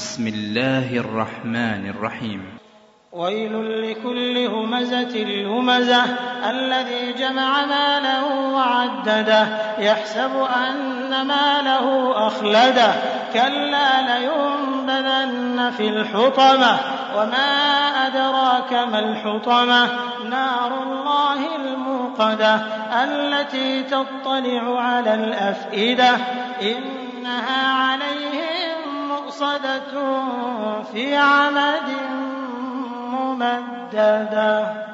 بسم الله الرحمن الرحيم. ويل لكل همزة لمزة الذي جمع ماله وعدده. يحسب أن ماله أخلده. كلا لينبذن في الحطمة. وما أدراك ما الحطمة؟ نار الله الموقدة التي تطلع على الأفئدة. إنها مؤصدة في عمد ممددة.